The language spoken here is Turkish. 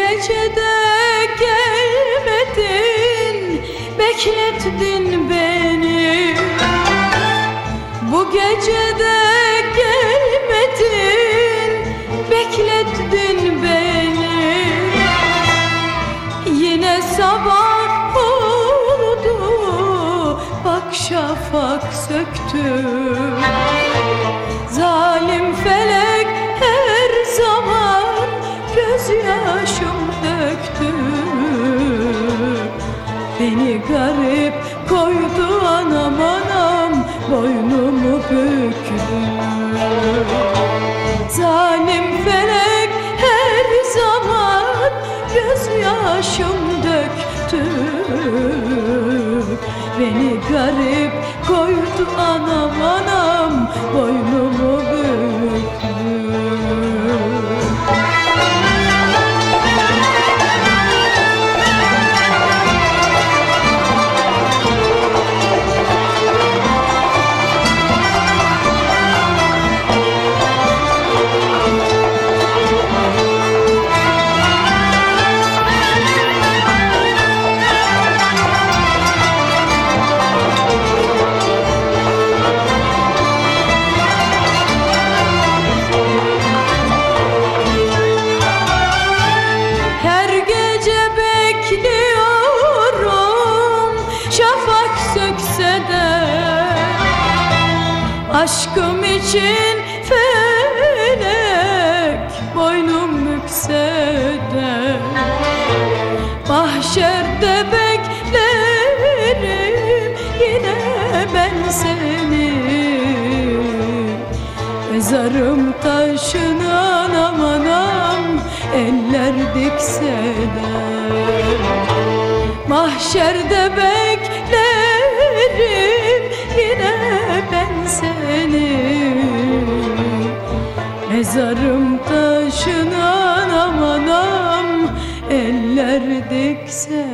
gecede gelmedin Beklettin beni. Bu gecede gelmedin Beklettin beni. Yine sabah oldu Bak şafak söktü. Beni garip koydu anam anam Boynumu büktü Zalim felek her zaman Gözyaşım döktü. Beni garip koydu anam anam Boynumu Aşkım için felek Boynum bükse de. Mahşerde beklerim Yine ben seni. Mezarım taşın anam anam Eller dikse de. Mahşerde beklerim seni. Mezarım taşın anam anam Eller dikse